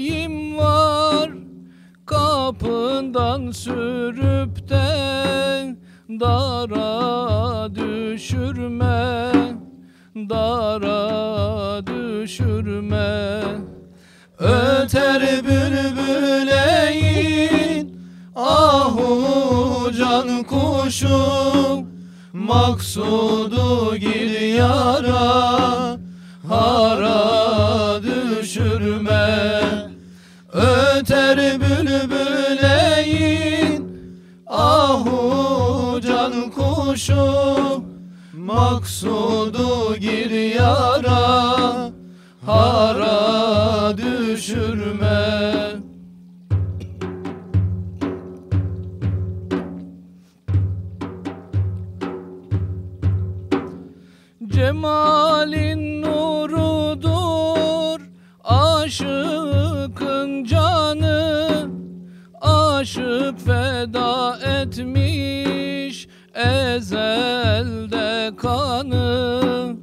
yüreğim var. Kapından sürüp de dara düşürme Dara düşürme. Öter bülbüleyin Ahu can kuşum. Maksudu gir yara Hara bülbüleyin Ahu can kuşum Maksudu gir yara. Hara düşürme. Cemalin nurudur Aşıkın Aşık feda etmiş Ezelde kanı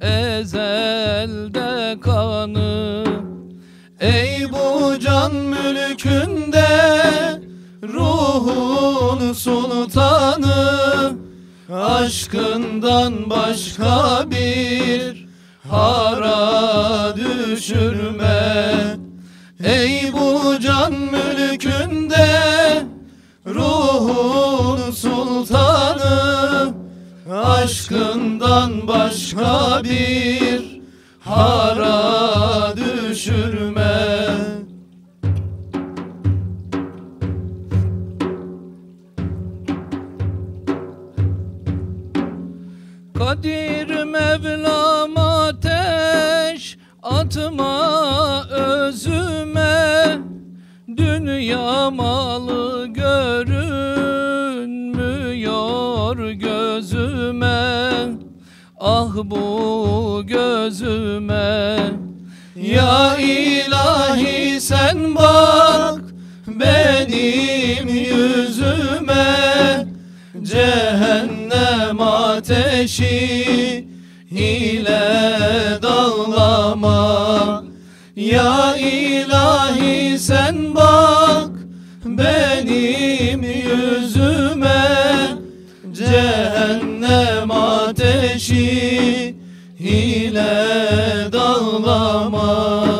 Ezelde kanı. Ey bu can mülkünde Ruhun sultanı Aşkından başka bir hara düşürme. Ey bu can mülkünde Aşkından başka bir hara düşürme. Kadir Mevlam ateş atma özüme. Dünya malı görünmüyor gözüme Ah bu gözüme Ya ilahi sen bak benim yüzüme. Cehennem ateşi ateşi ile dağlama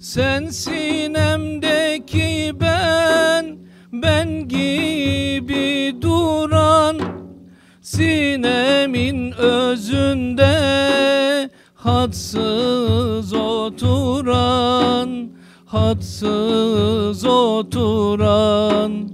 Sen sinemdeki ben, ben gibi duran Sinemin özünde hadsız oturan Hadsız oturan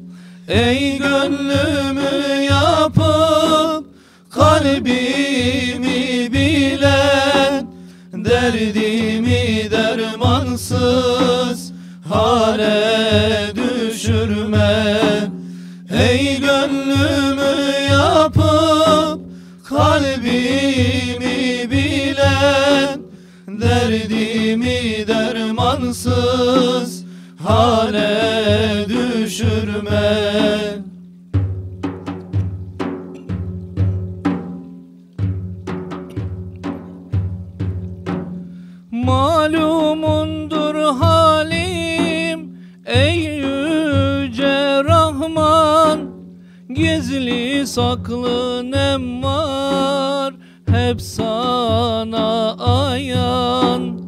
Ey gönlümü yapıp kalbimi bilen Derdimi dermansız hale düşürme. Ey gönlümü Derdimi dermansız hale düşürme. Malumundur halim ey yüce Rahman. Gizli saklı nem var hep sana ayan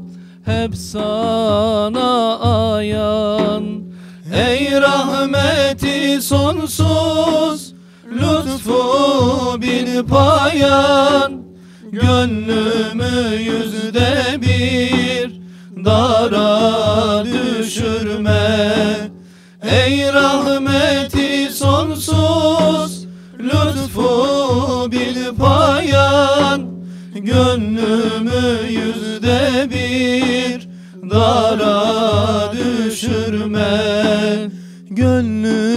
Hep sana ayan. Ey rahmeti sonsuz lütfu bin payan. Gönlümü yüzde bir dara düşürme. Ey rahmeti sonsuz lütfu bil payan Gönlümü yüzde bir dara düşürme. Gönlümü